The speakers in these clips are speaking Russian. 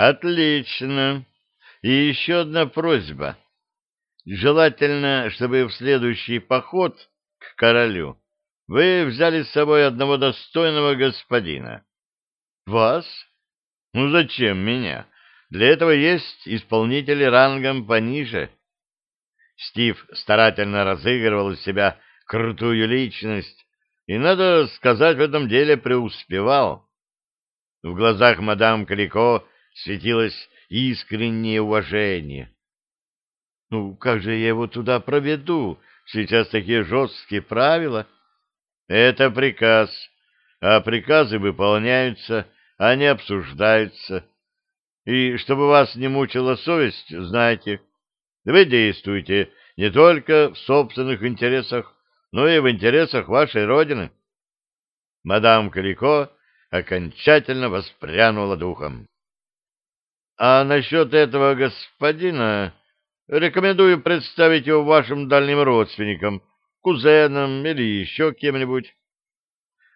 Отлично. И еще одна просьба. Желательно, чтобы в следующий поход к королю вы взяли с собой одного достойного господина. Вас? Ну зачем меня? Для этого есть исполнители рангом пониже. Стив старательно разыгрывал из себя крутую личность, и, надо сказать, в этом деле преуспевал. В глазах мадам Калико светилось искреннее уважение. Ну, как же я его туда проведу? Сейчас такие жесткие правила. Это приказ, а приказы выполняются, а не обсуждаются. И чтобы вас не мучила совесть, знайте, вы действуете не только в собственных интересах, но и в интересах вашей родины. Мадам Калико окончательно воспрянула духом. А насчет этого господина рекомендую представить его вашим дальним родственникам, кузенам или еще кем-нибудь.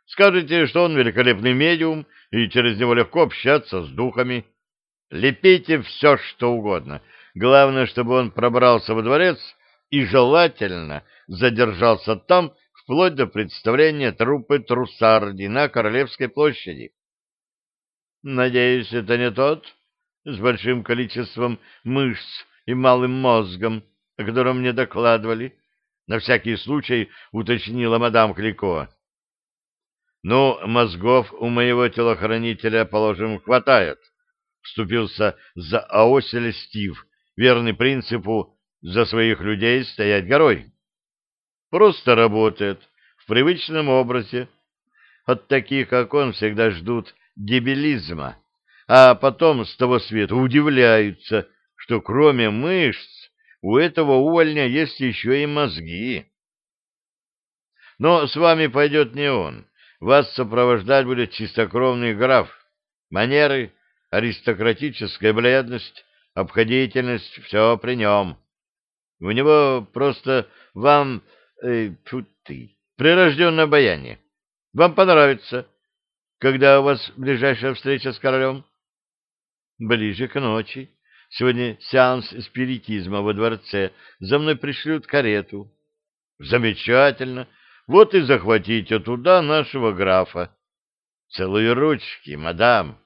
Скажите, что он великолепный медиум, и через него легко общаться с духами. Лепите все, что угодно. Главное, чтобы он пробрался во дворец и желательно задержался там вплоть до представления труппы Трусарди на Королевской площади. Надеюсь, это не тот с большим количеством мышц и малым мозгом, о котором мне докладывали. На всякий случай уточнила мадам Клико. Ну, мозгов у моего телохранителя, положим, хватает. Вступился за Аоселя Стив, верный принципу «за своих людей стоять горой». Просто работает в привычном образе. От таких, как он, всегда ждут дебилизма, а потом с того света удивляются, что кроме мышц у этого увольня есть еще и мозги. Но с вами пойдет не он. Вас сопровождать будет чистокровный граф. Манеры, аристократическая бледность, обходительность — все при нем. У него просто вам... Э, фу ты, прирожденное обаяние. Вам понравится. Когда у вас ближайшая встреча с королем? Ближе к ночи. Сегодня сеанс спиритизма во дворце. За мной пришлют карету. Замечательно. Вот и захватите туда нашего графа. Целые ручки, мадам.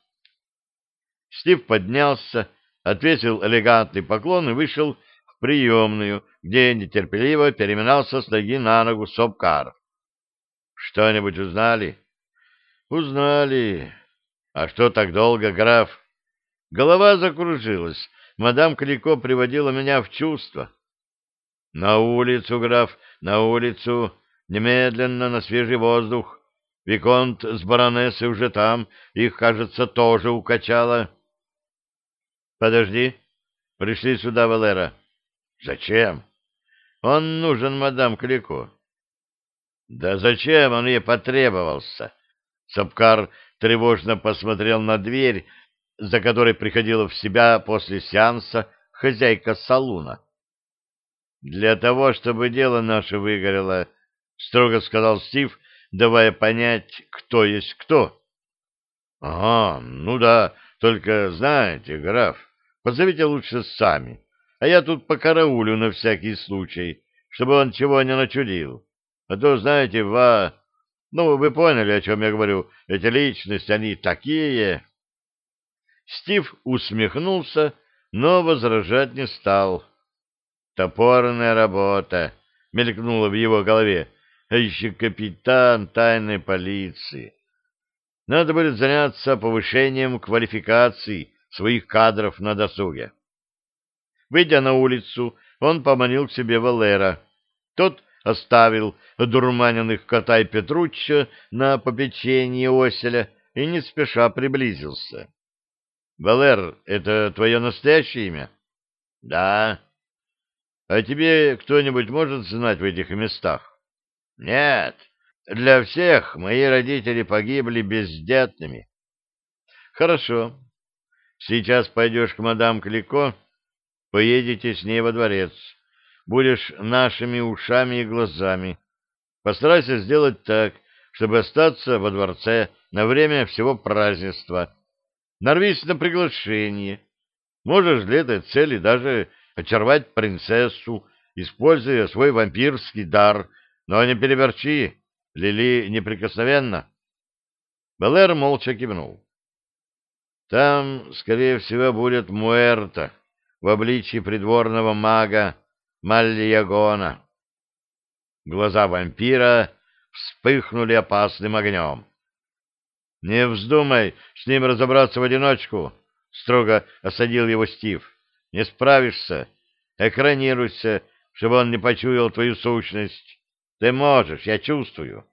Стив поднялся, ответил элегантный поклон и вышел в приемную, где нетерпеливо переминался с ноги на ногу Сопкар. Что-нибудь узнали? Узнали. А что так долго, граф? Голова закружилась. Мадам Клико приводила меня в чувство. На улицу, граф, на улицу. Немедленно на свежий воздух. Виконт с баронессой уже там, их, кажется, тоже укачало. — Подожди. Пришли сюда, Валера. — Зачем? — Он нужен мадам Клико. — Да зачем он ей потребовался? Сапкар тревожно посмотрел на дверь, за которой приходила в себя после сеанса хозяйка салуна. — Для того, чтобы дело наше выгорело, — строго сказал Стив, давая понять, кто есть кто. — Ага, ну да, только знаете, граф, позовите лучше сами, а я тут покараулю на всякий случай, чтобы он чего не начудил. А то, знаете, ва... Ну, вы поняли, о чем я говорю. Эти личности, они такие... Стив усмехнулся, но возражать не стал. «Топорная работа!» — мелькнула в его голове а еще капитан тайной полиции. Надо будет заняться повышением квалификации своих кадров на досуге. Выйдя на улицу, он поманил к себе Валера. Тот оставил одурманенных кота и Петручча на попечении оселя и не спеша приблизился. — Валер, это твое настоящее имя? — Да. — А тебе кто-нибудь может знать в этих местах? Нет, для всех мои родители погибли бездетными. Хорошо. Сейчас пойдешь к мадам Клико, поедете с ней во дворец. Будешь нашими ушами и глазами. Постарайся сделать так, чтобы остаться во дворце на время всего празднества. Нарвись на приглашение. Можешь для этой цели даже очаровать принцессу, используя свой вампирский дар, но не переборчи, Лили неприкосновенно. Белэр молча кивнул. Там, скорее всего, будет Муэрта в обличии придворного мага Мальягона. Глаза вампира вспыхнули опасным огнем. — Не вздумай с ним разобраться в одиночку, — строго осадил его Стив. — Не справишься. Экранируйся, чтобы он не почуял твою сущность. Ты можешь, я чувствую.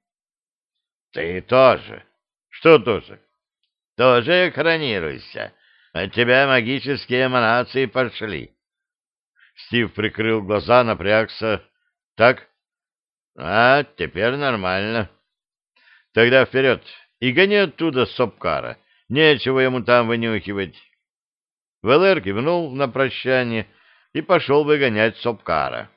— Ты тоже. — Что тоже? — Тоже экранируйся. От тебя магические эманации пошли. Стив прикрыл глаза, напрягся. — Так? — А, теперь нормально. — Тогда вперед и гони оттуда Сопкара. Нечего ему там вынюхивать. Валер кивнул на прощание и пошел выгонять Сопкара.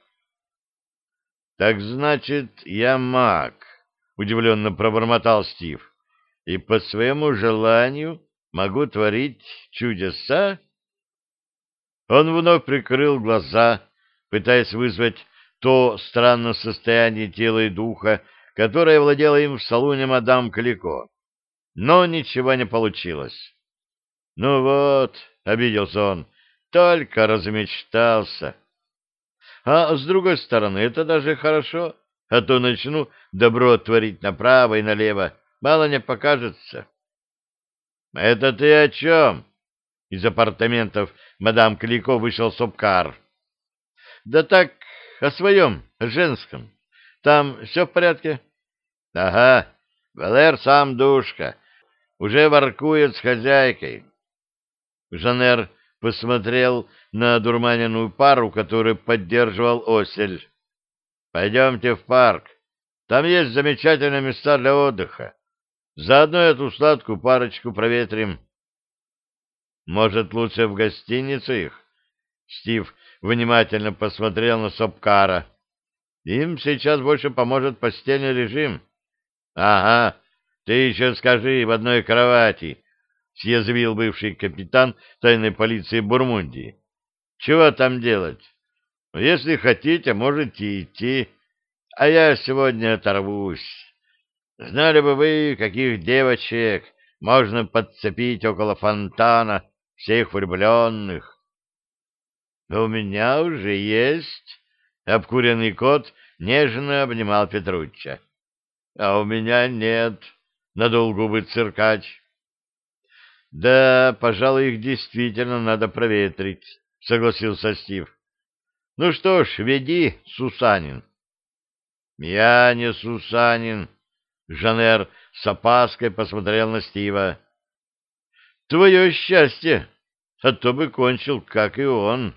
— Так значит, я маг, — удивленно пробормотал Стив, — и по своему желанию могу творить чудеса? Он вновь прикрыл глаза, пытаясь вызвать то странное состояние тела и духа, которое владело им в салоне мадам Калико. Но ничего не получилось. «Ну вот», — обиделся он, — «только размечтался». А с другой стороны, это даже хорошо, а то начну добро творить направо и налево, мало не покажется. — Это ты о чем? Из апартаментов мадам Клико вышел Сопкар. — Да так, о своем, женском. Там все в порядке? — Ага, Валер сам душка, уже воркует с хозяйкой. Жанер посмотрел на дурманенную пару, которую поддерживал Осель. — Пойдемте в парк. Там есть замечательные места для отдыха. Заодно эту сладкую парочку проветрим. Может, лучше в гостинице их? Стив внимательно посмотрел на Сопкара. Им сейчас больше поможет постельный режим. Ага, ты еще скажи, в одной кровати, съязвил бывший капитан тайной полиции Бурмундии. Чего там делать? Если хотите, можете идти, а я сегодня оторвусь. Знали бы вы, каких девочек можно подцепить около фонтана всех влюбленных. — У меня уже есть. Обкуренный кот нежно обнимал Петручча. — А у меня нет. Надул губы циркач. — Да, пожалуй, их действительно надо проветрить, — согласился Стив. — Ну что ж, веди, Сусанин. — Я не Сусанин, Жанер с опаской посмотрел на Стива. «Твое счастье, а то бы кончил, как и он».